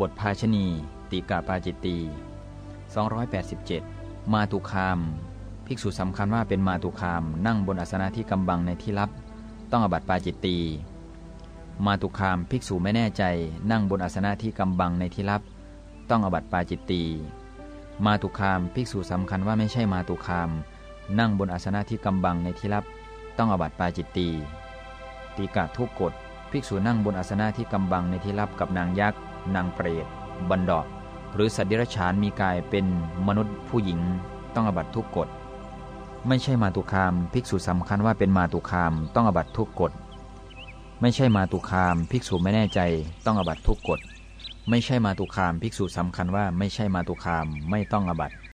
บทภาชณี ติกาปาจิตตี 287 มาตุคาม ภิกษุสำคัญว่าเป็นมาตุคาม นั่งบนอาสนะที่กำบังในที่ลับ ต้องอบัติปาจิตตี มาตุคาม ภิกษุไม่แน่ใจ นั่งบนอาสนะที่กำบังในที่ลับ ต้องอบัติปาจิตตี มาตุคาม ภิกษุสำคัญว่าไม่ใช่มาตุคาม นั่งบนอาสนะที่กำบังในที่ลับ ต้องอบัติปาจิตตีตีกะทุกกฎ ภิกษุนั่งบนอาสนะที่กำบังในที่ลับกับนางยักษ์ นางเปรต บันดอกหรือสัตว์เดรัจฉานมีกายเป็นมนุษย์ผู้หญิงต้องอบัตทุกกฎ ไม่ใช่มาตุคาม ภิกษุสำคัญว่าเป็นมาตุคามต้องอบัตทุกกฎ ไม่ใช่มาตุคาม ภิกษุไม่แน่ใจต้องอบัตทุกกฎ ไม่ใช่มาตุคาม ภิกษุสำคัญว่าไม่ใช่มาตุคามไม่ต้องอบัต